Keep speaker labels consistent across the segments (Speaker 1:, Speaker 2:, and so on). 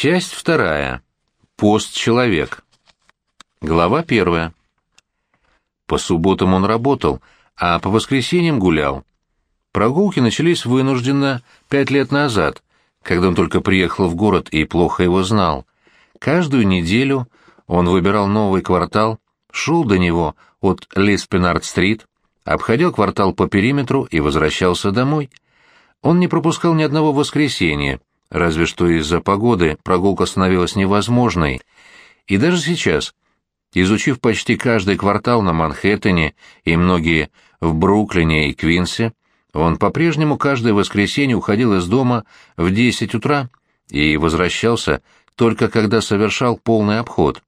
Speaker 1: Часть вторая. Пост-человек. Глава первая. По субботам он работал, а по воскресеньям гулял. Прогулки начались вынужденно пять лет назад, когда он только приехал в город и плохо его знал. Каждую неделю он выбирал новый квартал, шел до него от Лиспенард-стрит, обходил квартал по периметру и возвращался домой. Он не пропускал ни одного воскресенья, разве что из-за погоды прогулка становилась невозможной. И даже сейчас, изучив почти каждый квартал на Манхэттене и многие в Бруклине и Квинсе, он по-прежнему каждое воскресенье уходил из дома в 10 утра и возвращался только когда совершал полный обход.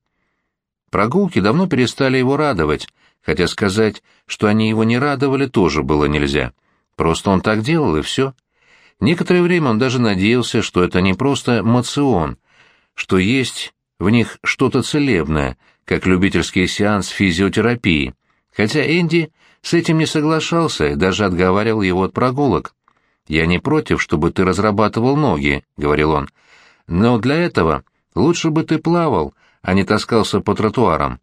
Speaker 1: Прогулки давно перестали его радовать, хотя сказать, что они его не радовали, тоже было нельзя. Просто он так делал, и все. Некоторое время он даже надеялся, что это не просто мацион, что есть в них что-то целебное, как любительский сеанс физиотерапии, хотя Энди с этим не соглашался и даже отговаривал его от прогулок. «Я не против, чтобы ты разрабатывал ноги», — говорил он, — «но для этого лучше бы ты плавал, а не таскался по тротуарам».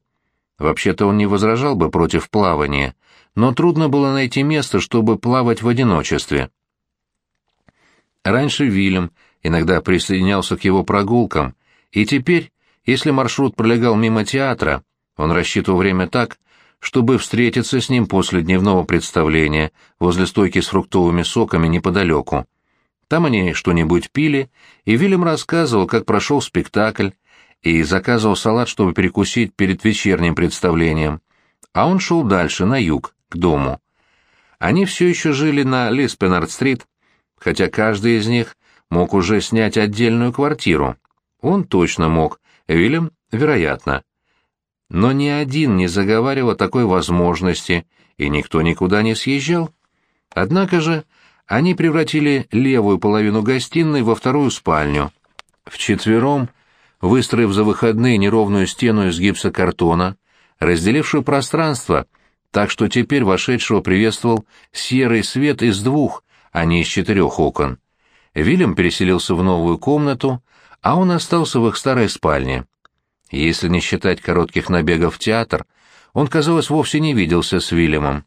Speaker 1: Вообще-то он не возражал бы против плавания, но трудно было найти место, чтобы плавать в одиночестве. Раньше Вильям иногда присоединялся к его прогулкам, и теперь, если маршрут пролегал мимо театра, он рассчитывал время так, чтобы встретиться с ним после дневного представления возле стойки с фруктовыми соками неподалеку. Там они что-нибудь пили, и Вильям рассказывал, как прошел спектакль, и заказывал салат, чтобы перекусить перед вечерним представлением. А он шел дальше, на юг, к дому. Они все еще жили на Лиспенард-стрит, хотя каждый из них мог уже снять отдельную квартиру. Он точно мог, Вильям — вероятно. Но ни один не заговаривал о такой возможности, и никто никуда не съезжал. Однако же они превратили левую половину гостиной во вторую спальню. Вчетвером, выстроив за выходные неровную стену из гипсокартона, разделившую пространство, так что теперь вошедшего приветствовал серый свет из двух, а не из четырех окон. Вильям переселился в новую комнату, а он остался в их старой спальне. Если не считать коротких набегов в театр, он, казалось, вовсе не виделся с Вильямом.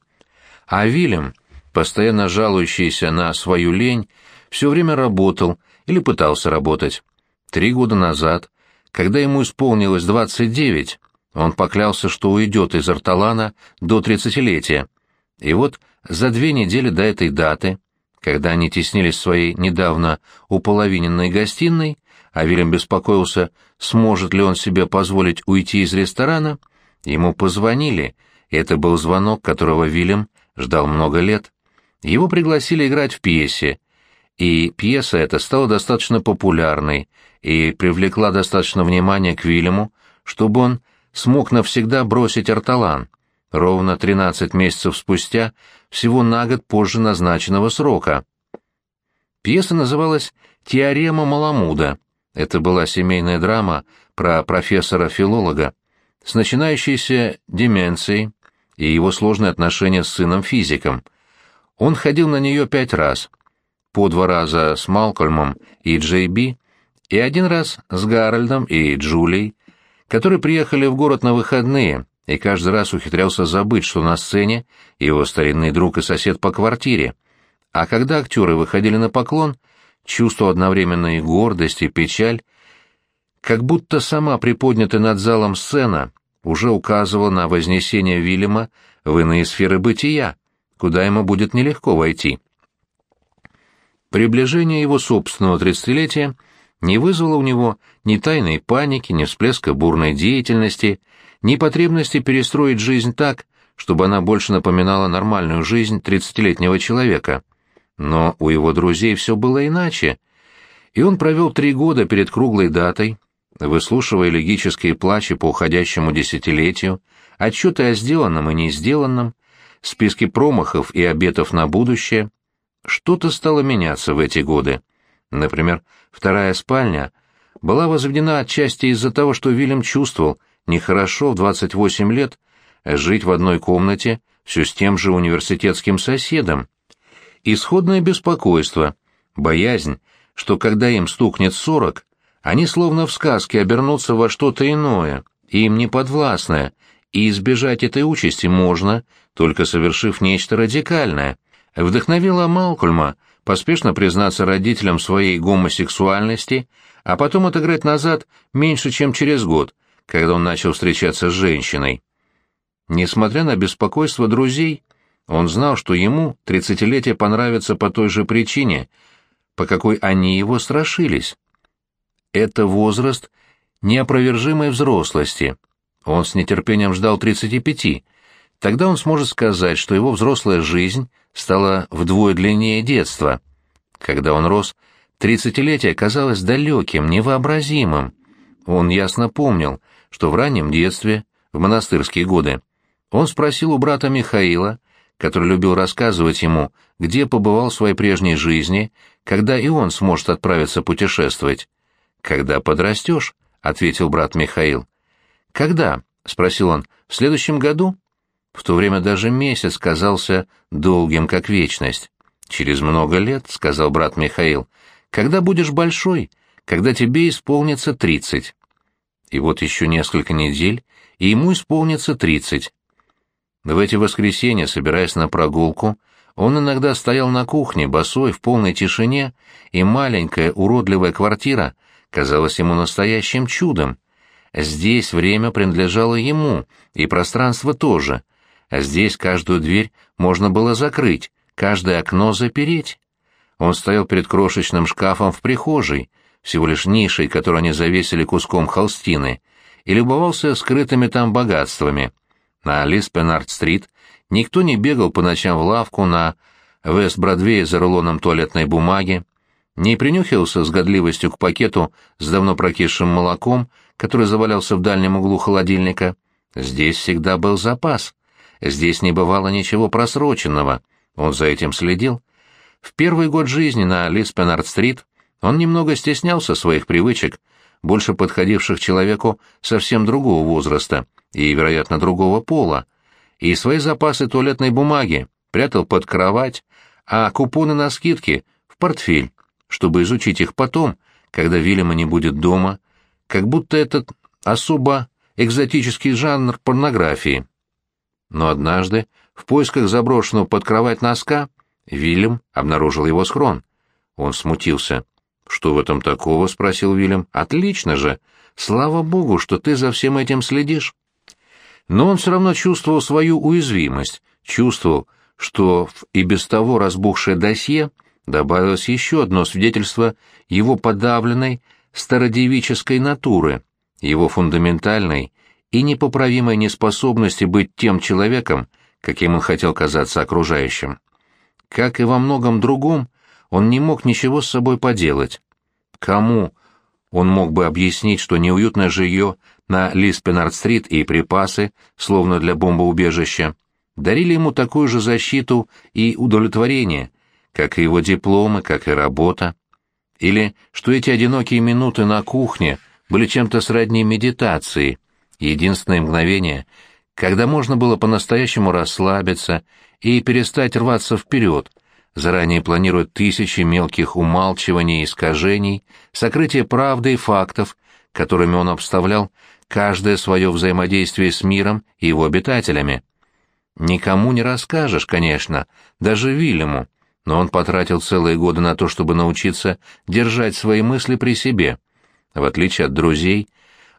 Speaker 1: А Вильям, постоянно жалующийся на свою лень, все время работал или пытался работать. Три года назад, когда ему исполнилось 29, он поклялся, что уйдет из Арталана до тридцатилетия. И вот за две недели до этой даты когда они теснились в своей недавно уполовиненной гостиной, а Вильям беспокоился, сможет ли он себе позволить уйти из ресторана, ему позвонили, и это был звонок, которого Вильям ждал много лет. Его пригласили играть в пьесе, и пьеса эта стала достаточно популярной и привлекла достаточно внимания к Вильяму, чтобы он смог навсегда бросить Арталан. Ровно 13 месяцев спустя всего на год позже назначенного срока. Пьеса называлась «Теорема Маламуда». Это была семейная драма про профессора-филолога с начинающейся деменцией и его сложные отношения с сыном-физиком. Он ходил на нее пять раз, по два раза с Малкольмом и Джей Би, и один раз с Гарольдом и Джулией, которые приехали в город на выходные и каждый раз ухитрялся забыть, что на сцене его старинный друг и сосед по квартире. А когда актеры выходили на поклон, чувствовал одновременно и гордость, и печаль, как будто сама приподнятая над залом сцена уже указывала на вознесение Вильяма в иные сферы бытия, куда ему будет нелегко войти. Приближение его собственного тридцатилетия не вызвало у него ни тайной паники, ни всплеска бурной деятельности, ни потребности перестроить жизнь так, чтобы она больше напоминала нормальную жизнь тридцатилетнего человека. Но у его друзей все было иначе, и он провел три года перед круглой датой, выслушивая элегические плачи по уходящему десятилетию, отчеты о сделанном и не сделанном, списки промахов и обетов на будущее. Что-то стало меняться в эти годы. Например, вторая спальня была возведена отчасти из-за того, что Вильям чувствовал, Нехорошо в 28 лет жить в одной комнате все с тем же университетским соседом. Исходное беспокойство, боязнь, что когда им стукнет 40, Они словно в сказке обернутся во что-то иное, им не подвластное, и избежать этой участи можно, только совершив нечто радикальное. Вдохновила Малкольма поспешно признаться родителям своей гомосексуальности, а потом отыграть назад меньше, чем через год, когда он начал встречаться с женщиной. Несмотря на беспокойство друзей, он знал, что ему тридцатилетие понравится по той же причине, по какой они его страшились. Это возраст неопровержимой взрослости. Он с нетерпением ждал 35. Тогда он сможет сказать, что его взрослая жизнь стала вдвое длиннее детства. Когда он рос, тридцатилетие казалось далеким, невообразимым. Он ясно помнил, что в раннем детстве, в монастырские годы, он спросил у брата Михаила, который любил рассказывать ему, где побывал в своей прежней жизни, когда и он сможет отправиться путешествовать. «Когда подрастешь», — ответил брат Михаил. «Когда?» — спросил он. «В следующем году?» В то время даже месяц казался долгим, как вечность. «Через много лет», — сказал брат Михаил, — «когда будешь большой, когда тебе исполнится тридцать». И вот еще несколько недель, и ему исполнится тридцать. В эти воскресенья, собираясь на прогулку, он иногда стоял на кухне, босой, в полной тишине, и маленькая уродливая квартира казалась ему настоящим чудом. Здесь время принадлежало ему, и пространство тоже. А здесь каждую дверь можно было закрыть, каждое окно запереть. Он стоял перед крошечным шкафом в прихожей, всего лишь нишей, которую они завесили куском холстины, и любовался скрытыми там богатствами. На Лиспенард-стрит никто не бегал по ночам в лавку на Вест-Бродвее за рулоном туалетной бумаги, не принюхивался с годливостью к пакету с давно прокисшим молоком, который завалялся в дальнем углу холодильника. Здесь всегда был запас. Здесь не бывало ничего просроченного. Он за этим следил. В первый год жизни на Лиспенард-стрит он немного стеснялся своих привычек, больше подходивших человеку совсем другого возраста и, вероятно, другого пола, и свои запасы туалетной бумаги прятал под кровать, а купоны на скидки — в портфель чтобы изучить их потом, когда Вильяма не будет дома, как будто этот особо экзотический жанр порнографии. Но однажды, в поисках заброшенного под кровать носка, Вильям обнаружил его схрон. Он смутился. «Что в этом такого?» — спросил Вильям. «Отлично же! Слава богу, что ты за всем этим следишь!» Но он все равно чувствовал свою уязвимость, чувствовал, что в и без того разбухшее досье — добавилось еще одно свидетельство его подавленной стародевической натуры, его фундаментальной и непоправимой неспособности быть тем человеком, каким он хотел казаться окружающим. Как и во многом другом, он не мог ничего с собой поделать. Кому он мог бы объяснить, что неуютное жилье на Лиспенард-стрит и припасы, словно для бомбоубежища, дарили ему такую же защиту и удовлетворение, как и его дипломы, как и работа. Или что эти одинокие минуты на кухне были чем-то сродни медитации, единственное мгновение, когда можно было по-настоящему расслабиться и перестать рваться вперед, заранее планируя тысячи мелких умалчиваний и искажений, сокрытие правды и фактов, которыми он обставлял каждое свое взаимодействие с миром и его обитателями. Никому не расскажешь, конечно, даже Вильяму, но он потратил целые годы на то, чтобы научиться держать свои мысли при себе. В отличие от друзей,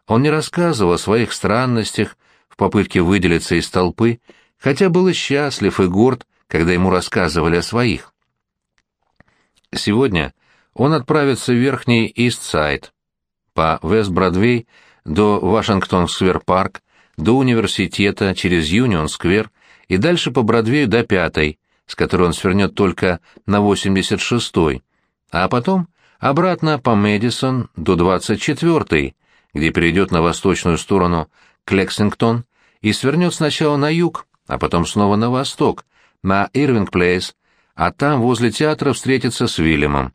Speaker 1: он не рассказывал о своих странностях в попытке выделиться из толпы, хотя был и счастлив и горд, когда ему рассказывали о своих. Сегодня он отправится в Верхний Ист-Сайд, по Вест-Бродвей до Вашингтон-Сквер-Парк, до университета, через Юнион-Сквер и дальше по Бродвею до Пятой, с которой он свернет только на 86-й, а потом обратно по Мэдисон до 24-й, где перейдет на восточную сторону к Лексингтон и свернет сначала на юг, а потом снова на восток, на Ирвинг-Плейс, а там возле театра встретится с Вильямом.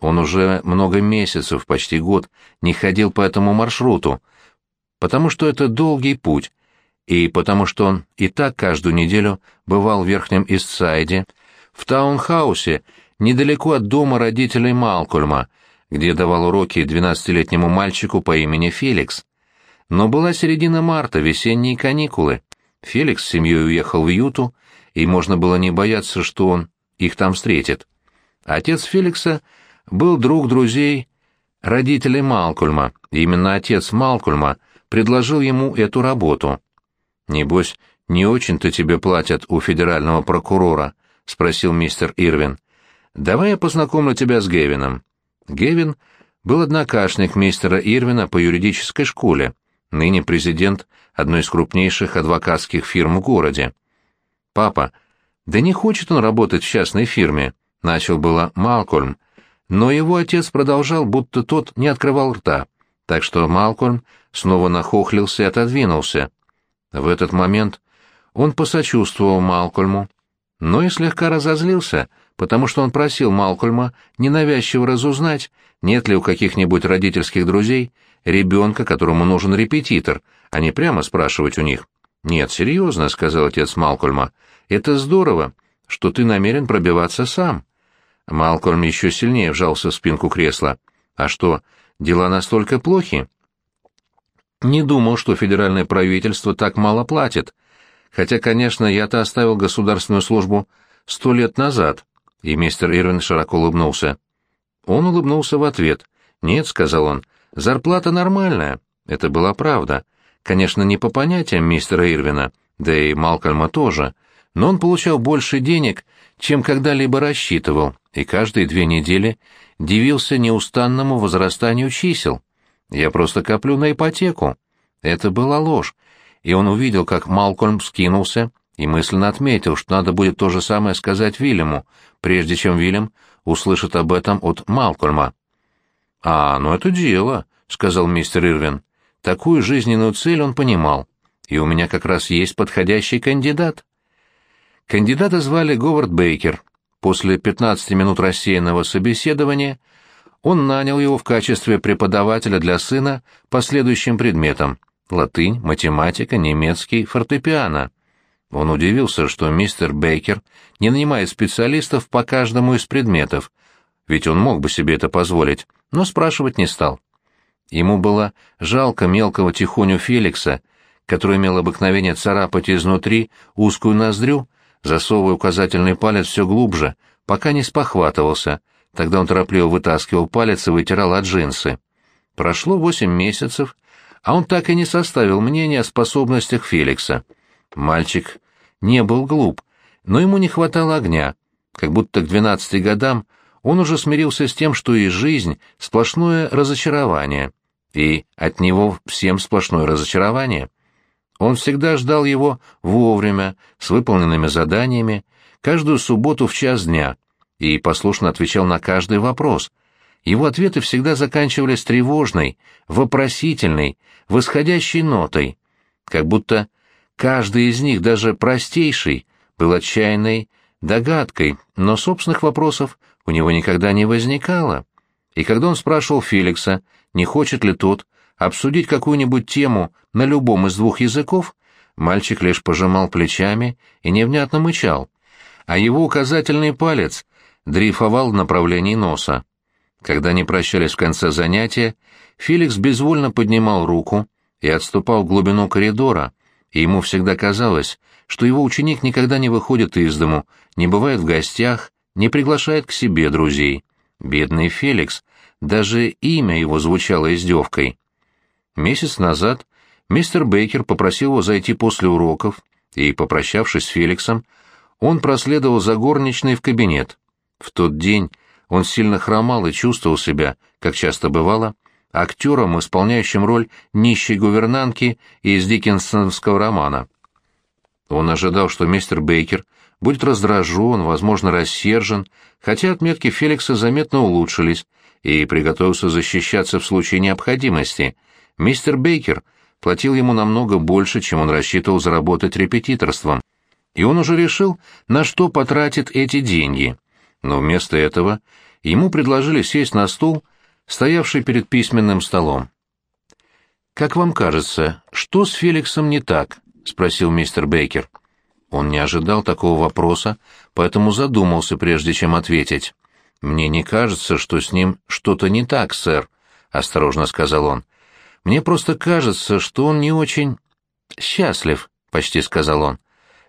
Speaker 1: Он уже много месяцев, почти год, не ходил по этому маршруту, потому что это долгий путь, и потому что он и так каждую неделю бывал в Верхнем Истсайде, в таунхаусе, недалеко от дома родителей Малкольма, где давал уроки двенадцатилетнему мальчику по имени Феликс. Но была середина марта, весенние каникулы. Феликс с семьей уехал в Юту, и можно было не бояться, что он их там встретит. Отец Феликса был друг друзей родителей Малкольма, и именно отец Малкольма предложил ему эту работу. «Небось, не очень-то тебе платят у федерального прокурора?» — спросил мистер Ирвин. «Давай я познакомлю тебя с Гевином». Гевин был однокашник мистера Ирвина по юридической школе, ныне президент одной из крупнейших адвокатских фирм в городе. «Папа, да не хочет он работать в частной фирме», — начал было Малкольм, но его отец продолжал, будто тот не открывал рта, так что Малкольм снова нахохлился и отодвинулся. В этот момент он посочувствовал Малкольму, но и слегка разозлился, потому что он просил Малкольма ненавязчиво разузнать, нет ли у каких-нибудь родительских друзей ребенка, которому нужен репетитор, а не прямо спрашивать у них. «Нет, серьезно», — сказал отец Малкольма, — «это здорово, что ты намерен пробиваться сам». Малкольм еще сильнее вжался в спинку кресла. «А что, дела настолько плохи?» «Не думал, что федеральное правительство так мало платит. Хотя, конечно, я-то оставил государственную службу сто лет назад». И мистер Ирвин широко улыбнулся. Он улыбнулся в ответ. «Нет», — сказал он, — «зарплата нормальная». Это была правда. Конечно, не по понятиям мистера Ирвина, да и Малкольма тоже, но он получал больше денег, чем когда-либо рассчитывал, и каждые две недели дивился неустанному возрастанию чисел. «Я просто коплю на ипотеку». Это была ложь, и он увидел, как Малкольм скинулся, и мысленно отметил, что надо будет то же самое сказать Вильяму, прежде чем Вильям услышит об этом от Малкольма. «А, ну это дело», — сказал мистер Ирвин. Такую жизненную цель он понимал, и у меня как раз есть подходящий кандидат. Кандидата звали Говард Бейкер. После 15 минут рассеянного собеседования он нанял его в качестве преподавателя для сына по следующим предметам — латынь, математика, немецкий, фортепиано. Он удивился, что мистер Бейкер не нанимает специалистов по каждому из предметов, ведь он мог бы себе это позволить, но спрашивать не стал. Ему было жалко мелкого тихоню Феликса, который имел обыкновение царапать изнутри узкую ноздрю засовывая указательный палец все глубже, пока не спохватывался, тогда он торопливо вытаскивал палец и вытирал от джинсы. Прошло восемь месяцев, а он так и не составил мнения о способностях Феликса. Мальчик не был глуп, но ему не хватало огня, как будто к двенадцати годам он уже смирился с тем, что и жизнь — сплошное разочарование, и от него всем сплошное разочарование. Он всегда ждал его вовремя, с выполненными заданиями, каждую субботу в час дня, и послушно отвечал на каждый вопрос. Его ответы всегда заканчивались тревожной, вопросительной, восходящей нотой, как будто каждый из них, даже простейший, был отчаянной догадкой, но собственных вопросов у него никогда не возникало. И когда он спрашивал Феликса, не хочет ли тот обсудить какую-нибудь тему на любом из двух языков, мальчик лишь пожимал плечами и невнятно мычал, а его указательный палец дрейфовал в направлении носа. Когда они прощались в конце занятия, Феликс безвольно поднимал руку и отступал в глубину коридора, и ему всегда казалось, что его ученик никогда не выходит из дому, не бывает в гостях, не приглашает к себе друзей. Бедный Феликс, даже имя его звучало издевкой. Месяц назад мистер Бейкер попросил его зайти после уроков, и, попрощавшись с Феликсом, он проследовал за горничной в кабинет. В тот день он сильно хромал и чувствовал себя, как часто бывало, актером, исполняющим роль нищей гувернантки из диккенсонского романа. Он ожидал, что мистер Бейкер будет раздражен, возможно, рассержен, хотя отметки Феликса заметно улучшились, и приготовился защищаться в случае необходимости, Мистер Бейкер платил ему намного больше, чем он рассчитывал заработать репетиторством, и он уже решил, на что потратит эти деньги. Но вместо этого ему предложили сесть на стул, стоявший перед письменным столом. «Как вам кажется, что с Феликсом не так?» — спросил мистер Бейкер. Он не ожидал такого вопроса, поэтому задумался, прежде чем ответить. «Мне не кажется, что с ним что-то не так, сэр», — осторожно сказал он. «Мне просто кажется, что он не очень счастлив», — почти сказал он.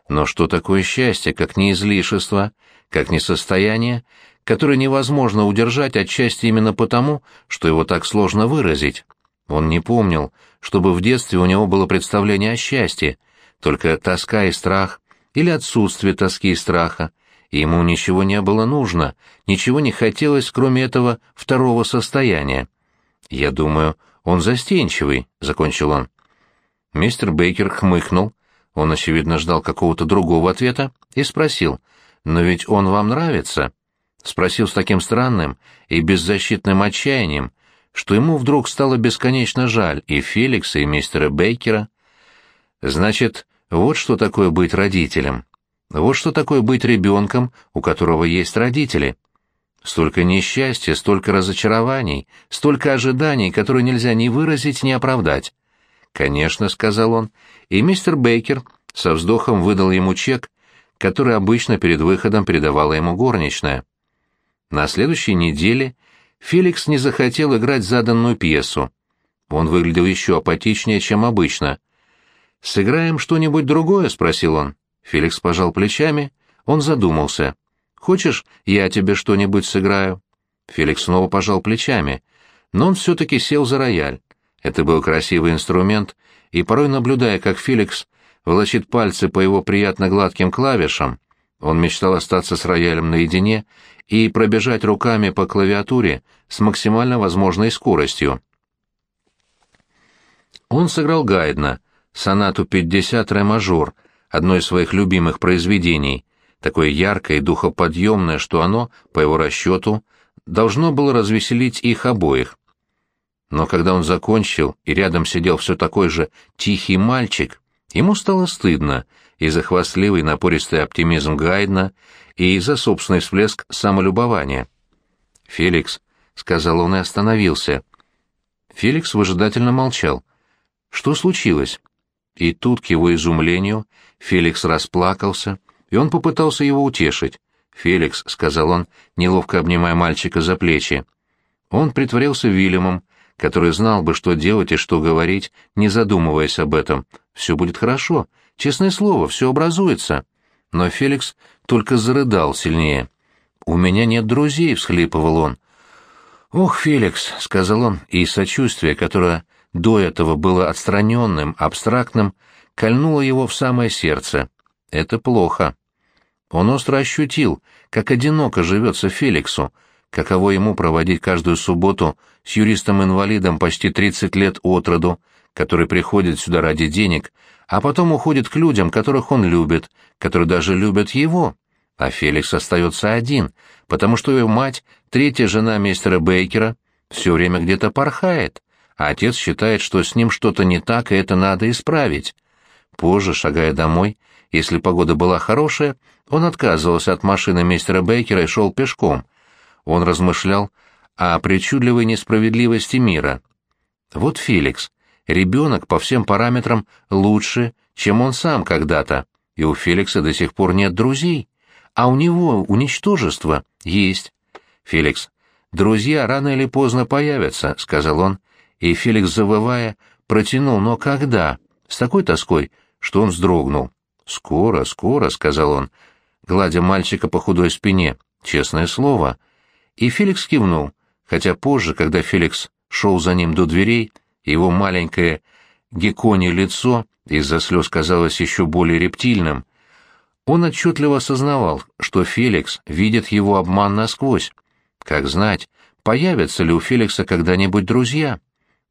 Speaker 1: «Но что такое счастье, как не излишество, как не состояние, которое невозможно удержать отчасти именно потому, что его так сложно выразить?» Он не помнил, чтобы в детстве у него было представление о счастье, только тоска и страх, или отсутствие тоски и страха, ему ничего не было нужно, ничего не хотелось, кроме этого второго состояния. «Я думаю, он застенчивый», — закончил он. Мистер Бейкер хмыкнул, он, очевидно, ждал какого-то другого ответа, и спросил, «Но ведь он вам нравится?» Спросил с таким странным и беззащитным отчаянием, что ему вдруг стало бесконечно жаль и Феликса, и мистера Бейкера. Значит, вот что такое быть родителем. Вот что такое быть ребенком, у которого есть родители. Столько несчастья, столько разочарований, столько ожиданий, которые нельзя ни выразить, ни оправдать. «Конечно», — сказал он, и мистер Бейкер со вздохом выдал ему чек, который обычно перед выходом передавала ему горничная. На следующей неделе Феликс не захотел играть заданную пьесу. Он выглядел еще апатичнее, чем обычно. «Сыграем что-нибудь другое?» — спросил он. Феликс пожал плечами. Он задумался. «Хочешь, я тебе что-нибудь сыграю?» Феликс снова пожал плечами. Но он все-таки сел за рояль. Это был красивый инструмент, и порой, наблюдая, как Феликс волочит пальцы по его приятно гладким клавишам, он мечтал остаться с роялем наедине и пробежать руками по клавиатуре с максимально возможной скоростью. Он сыграл Гайдна, сонату 50 ре-мажор, одно из своих любимых произведений, такое яркое и духоподъемное, что оно, по его расчету, должно было развеселить их обоих. Но когда он закончил, и рядом сидел все такой же тихий мальчик, ему стало стыдно и за хвастливый напористый оптимизм Гайдна, и за собственный всплеск самолюбования. «Феликс», — сказал он и остановился. Феликс выжидательно молчал. «Что случилось?» И тут, к его изумлению, Феликс расплакался, и он попытался его утешить. «Феликс», — сказал он, неловко обнимая мальчика за плечи. Он притворился Вильямом, который знал бы, что делать и что говорить, не задумываясь об этом. «Все будет хорошо. Честное слово, все образуется». Но Феликс только зарыдал сильнее. «У меня нет друзей», — всхлипывал он. «Ох, Феликс», — сказал он, и сочувствие, которое до этого было отстраненным, абстрактным, кольнуло его в самое сердце. Это плохо. Он остро ощутил, как одиноко живется Феликсу, каково ему проводить каждую субботу с юристом-инвалидом почти 30 лет от роду, который приходит сюда ради денег, а потом уходит к людям, которых он любит, которые даже любят его. А Феликс остается один, потому что его мать, третья жена мистера Бейкера, все время где-то порхает, а отец считает, что с ним что-то не так, и это надо исправить. Позже, шагая домой, если погода была хорошая, он отказывался от машины мистера Бейкера и шел пешком. Он размышлял о причудливой несправедливости мира. Вот Феликс, ребенок по всем параметрам лучше, чем он сам когда-то, и у Феликса до сих пор нет друзей, а у него уничтожество есть. Феликс, друзья рано или поздно появятся, — сказал он, и Феликс, завывая, протянул, но когда? С такой тоской, что он вздрогнул. «Скоро, скоро», — сказал он, гладя мальчика по худой спине, честное слово. И Феликс кивнул, хотя позже, когда Феликс шел за ним до дверей, его маленькое гекконе лицо из-за слез казалось еще более рептильным. Он отчетливо осознавал, что Феликс видит его обман насквозь. Как знать, появятся ли у Феликса когда-нибудь друзья?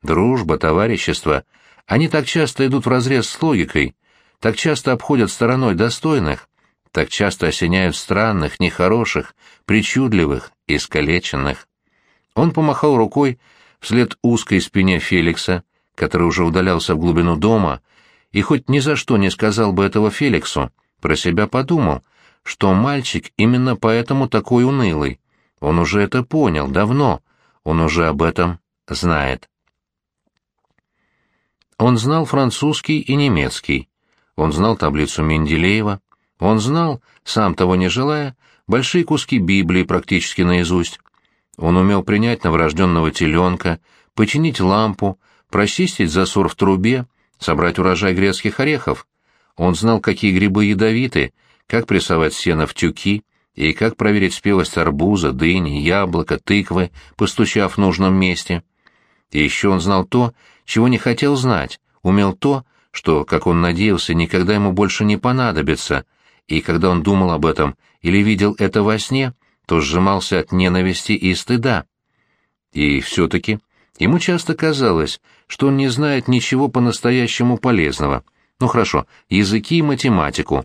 Speaker 1: Дружба, товарищество — они так часто идут вразрез с логикой, так часто обходят стороной достойных, так часто осеняют странных, нехороших, причудливых, искалеченных. Он помахал рукой вслед узкой спине Феликса, который уже удалялся в глубину дома, и хоть ни за что не сказал бы этого Феликсу, про себя подумал, что мальчик именно поэтому такой унылый. Он уже это понял давно, он уже об этом знает. Он знал французский и немецкий, он знал таблицу Менделеева, он знал, сам того не желая, большие куски Библии практически наизусть. Он умел принять новорожденного теленка, починить лампу, прочистить засор в трубе, собрать урожай грецких орехов. Он знал, какие грибы ядовиты, как прессовать сено в тюки и как проверить спелость арбуза, дыни, яблока, тыквы, постучав в нужном месте. И еще он знал то, чего не хотел знать, умел то, что, как он надеялся, никогда ему больше не понадобится, и когда он думал об этом или видел это во сне, то сжимался от ненависти и стыда. И все-таки ему часто казалось, что он не знает ничего по-настоящему полезного. Ну хорошо, языки и математику.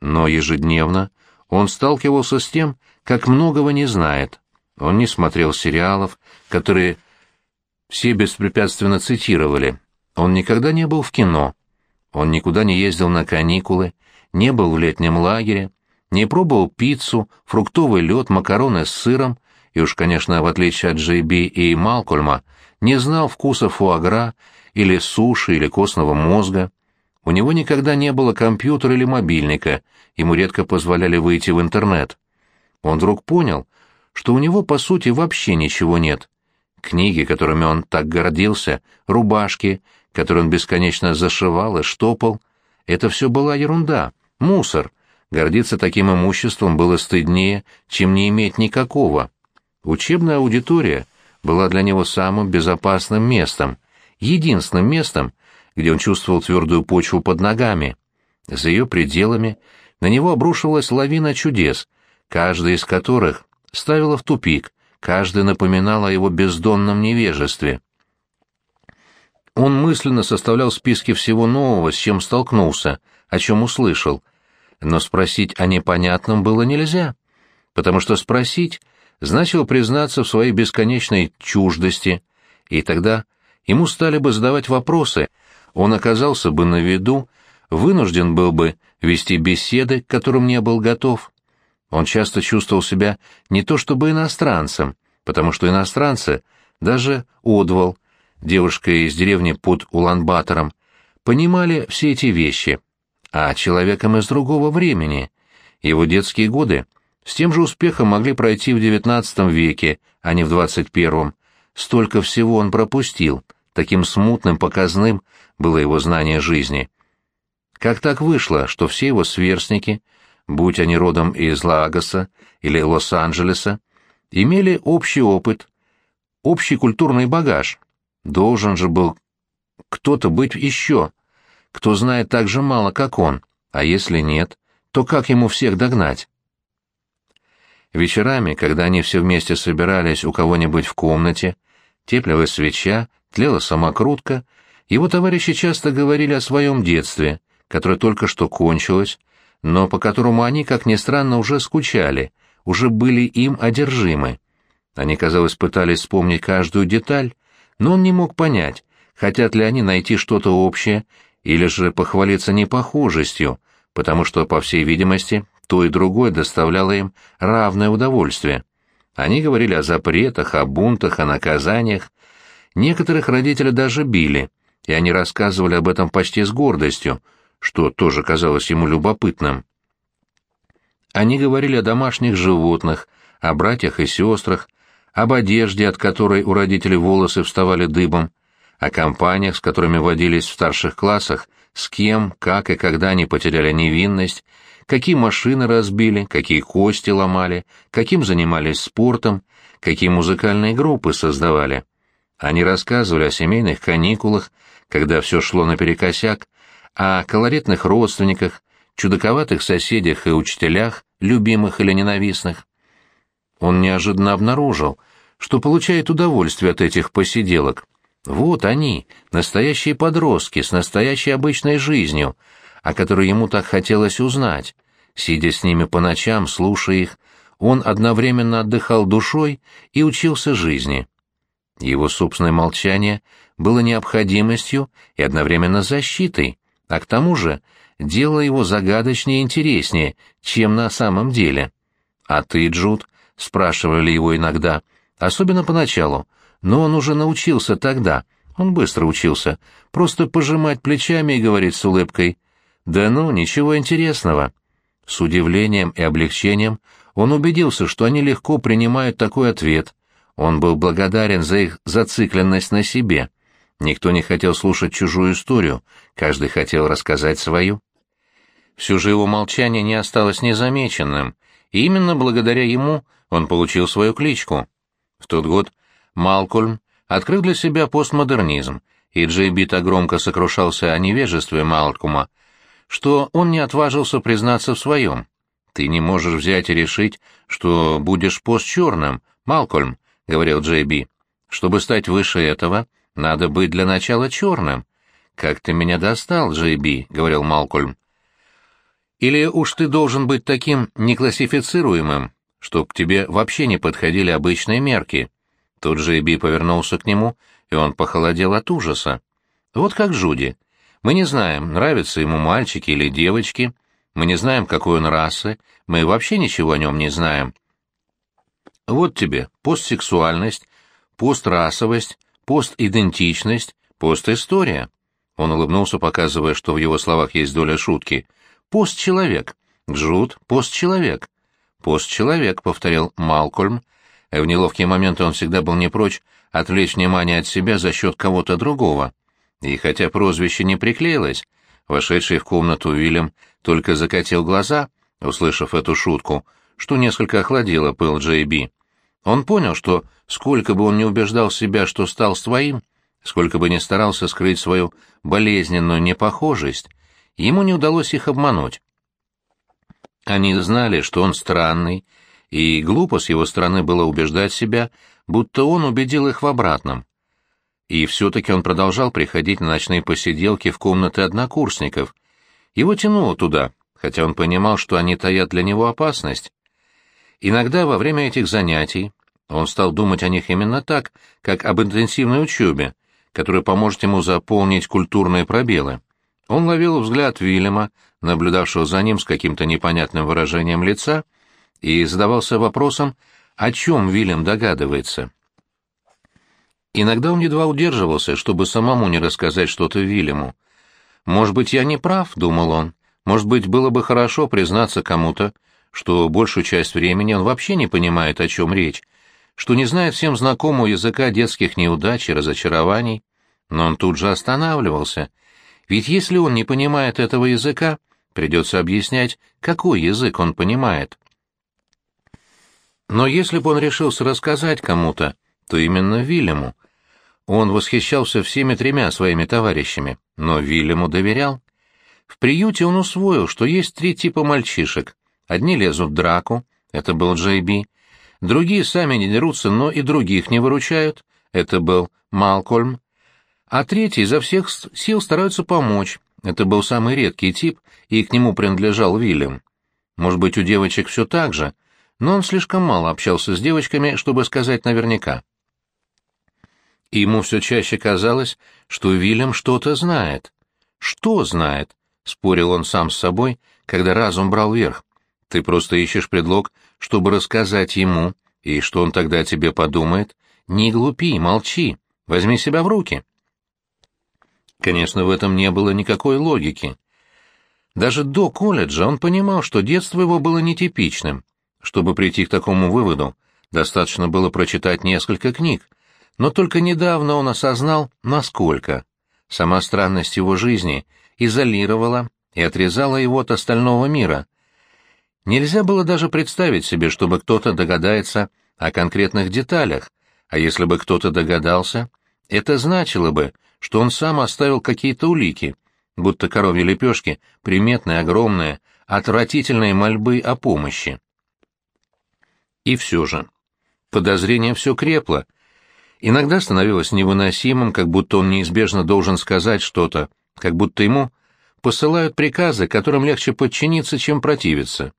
Speaker 1: Но ежедневно он сталкивался с тем, как многого не знает. Он не смотрел сериалов, которые все беспрепятственно цитировали. Он никогда не был в кино. Он никуда не ездил на каникулы, не был в летнем лагере, не пробовал пиццу, фруктовый лед, макароны с сыром, и уж, конечно, в отличие от Джей Би и Малкольма, не знал вкуса фуагра или суши или костного мозга. У него никогда не было компьютера или мобильника, ему редко позволяли выйти в интернет. Он вдруг понял, что у него, по сути, вообще ничего нет. Книги, которыми он так гордился, рубашки, которые он бесконечно зашивал и штопал, это все была ерунда, мусор. Гордиться таким имуществом было стыднее, чем не иметь никакого. Учебная аудитория была для него самым безопасным местом, единственным местом, где он чувствовал твердую почву под ногами. За ее пределами на него обрушивалась лавина чудес, каждая из которых ставила в тупик, каждая напоминала о его бездонном невежестве. Он мысленно составлял списки всего нового, с чем столкнулся, о чем услышал, но спросить о непонятном было нельзя, потому что спросить значило признаться в своей бесконечной чуждости, и тогда ему стали бы задавать вопросы, он оказался бы на виду, вынужден был бы вести беседы, к которым не был готов. Он часто чувствовал себя не то чтобы иностранцем, потому что иностранцы, даже Одвал, девушка из деревни под Улан-Батором, понимали все эти вещи, а человеком из другого времени. Его детские годы с тем же успехом могли пройти в XIX веке, а не в XXI. Столько всего он пропустил, таким смутным, показным было его знание жизни. Как так вышло, что все его сверстники, будь они родом из Лагоса или Лос-Анджелеса, имели общий опыт, общий культурный багаж. Должен же был кто-то быть еще, кто знает так же мало, как он, а если нет, то как ему всех догнать? Вечерами, когда они все вместе собирались у кого-нибудь в комнате, теплилась свеча, тлела самокрутка, его товарищи часто говорили о своем детстве, которое только что кончилось, но по которому они, как ни странно, уже скучали — уже были им одержимы. Они, казалось, пытались вспомнить каждую деталь, но он не мог понять, хотят ли они найти что-то общее или же похвалиться непохожестью, потому что, по всей видимости, то и другое доставляло им равное удовольствие. Они говорили о запретах, о бунтах, о наказаниях. Некоторых родители даже били, и они рассказывали об этом почти с гордостью, что тоже казалось ему любопытным. Они говорили о домашних животных, о братьях и сестрах, об одежде, от которой у родителей волосы вставали дыбом, о компаниях, с которыми водились в старших классах, с кем, как и когда они потеряли невинность, какие машины разбили, какие кости ломали, каким занимались спортом, какие музыкальные группы создавали. Они рассказывали о семейных каникулах, когда все шло наперекосяк, о колоритных родственниках, чудаковатых соседях и учителях, любимых или ненавистных. Он неожиданно обнаружил, что получает удовольствие от этих посиделок. Вот они, настоящие подростки с настоящей обычной жизнью, о которой ему так хотелось узнать. Сидя с ними по ночам, слушая их, он одновременно отдыхал душой и учился жизни. Его собственное молчание было необходимостью и одновременно защитой, а к тому же делало его загадочнее и интереснее, чем на самом деле. «А ты, Джуд?» — спрашивали его иногда, особенно поначалу, но он уже научился тогда, он быстро учился, просто пожимать плечами и говорить с улыбкой. «Да ну, ничего интересного». С удивлением и облегчением Он убедился, что они легко принимают такой ответ. Он был благодарен за их зацикленность на себе. Никто не хотел слушать чужую историю, каждый хотел рассказать свою. Все же его молчание не осталось незамеченным, и именно благодаря ему он получил свою кличку. В тот год Малкольм открыл для себя постмодернизм, и Джей Би так громко сокрушался о невежестве Малкума, что он не отважился признаться в своем. «Ты не можешь взять и решить, что будешь постчерным, Малкольм», — говорил Джей Би. «Чтобы стать выше этого, надо быть для начала черным». «Как ты меня достал, Джей Би», — говорил Малкольм. «Или уж ты должен быть таким неклассифицируемым, чтоб к тебе вообще не подходили обычные мерки». Тут Джей Би повернулся к нему, и он похолодел от ужаса. «Вот как Жуди. Мы не знаем, нравятся ему мальчики или девочки, мы не знаем, какой он расы, мы вообще ничего о нем не знаем. Вот тебе постсексуальность, пострасовость, постидентичность, постистория. Он улыбнулся, показывая, что в его словах есть доля шутки. Постчеловек. Джуд — постчеловек. Постчеловек, — повторил Малкольм. В неловкие моменты он всегда был не прочь отвлечь внимание от себя за счет кого-то другого. И хотя прозвище не приклеилось, вошедший в комнату Уильям только закатил глаза, услышав эту шутку, что несколько охладило пыл Джей Би. Он понял, что сколько бы он ни убеждал себя, что стал своим, сколько бы ни старался скрыть свою болезненную непохожесть, ему не удалось их обмануть. Они знали, что он странный, и глупо с его стороны было убеждать себя, будто он убедил их в обратном. И все-таки он продолжал приходить на ночные посиделки в комнаты однокурсников. Его тянуло туда, хотя он понимал, что они таят для него опасность. Иногда во время этих занятий он стал думать о них именно так, как об интенсивной учебе, которая поможет ему заполнить культурные пробелы. Он ловил взгляд Вильяма, наблюдавшего за ним с каким-то непонятным выражением лица, и задавался вопросом, о чем Вильям догадывается. Иногда он едва удерживался, чтобы самому не рассказать что-то Вильяму. «Может быть, я не прав», — думал он. «Может быть, было бы хорошо признаться кому-то, что большую часть времени он вообще не понимает, о чем речь, что не знает всем знакомого языка детских неудач и разочарований. Но он тут же останавливался. Ведь если он не понимает этого языка, придется объяснять, какой язык он понимает. Но если бы он решился рассказать кому-то, то именно Вильяму, он восхищался всеми тремя своими товарищами, но Вильяму доверял. В приюте он усвоил, что есть три типа мальчишек. Одни лезут в драку, это был Джей Би. Другие сами не дерутся, но и других не выручают, это был Малкольм. А третий изо всех сил стараются помочь, это был самый редкий тип, и к нему принадлежал Вильям. Может быть, у девочек все так же, но он слишком мало общался с девочками, чтобы сказать наверняка и ему все чаще казалось, что Вильям что-то знает. «Что знает?» — спорил он сам с собой, когда разум брал верх. «Ты просто ищешь предлог, чтобы рассказать ему, и что он тогда о тебе подумает? Не глупи, молчи, возьми себя в руки». Конечно, в этом не было никакой логики. Даже до колледжа он понимал, что детство его было нетипичным. Чтобы прийти к такому выводу, достаточно было прочитать несколько книг, но только недавно он осознал, насколько. Сама странность его жизни изолировала и отрезала его от остального мира. Нельзя было даже представить себе, чтобы кто-то догадается о конкретных деталях, а если бы кто-то догадался, это значило бы, что он сам оставил какие-то улики, будто коровьи лепешки, приметные, огромные, отвратительные мольбы о помощи. И все же, подозрение все крепло, иногда становилось невыносимым, как будто он неизбежно должен сказать что-то, как будто ему посылают приказы, которым легче подчиниться, чем противиться.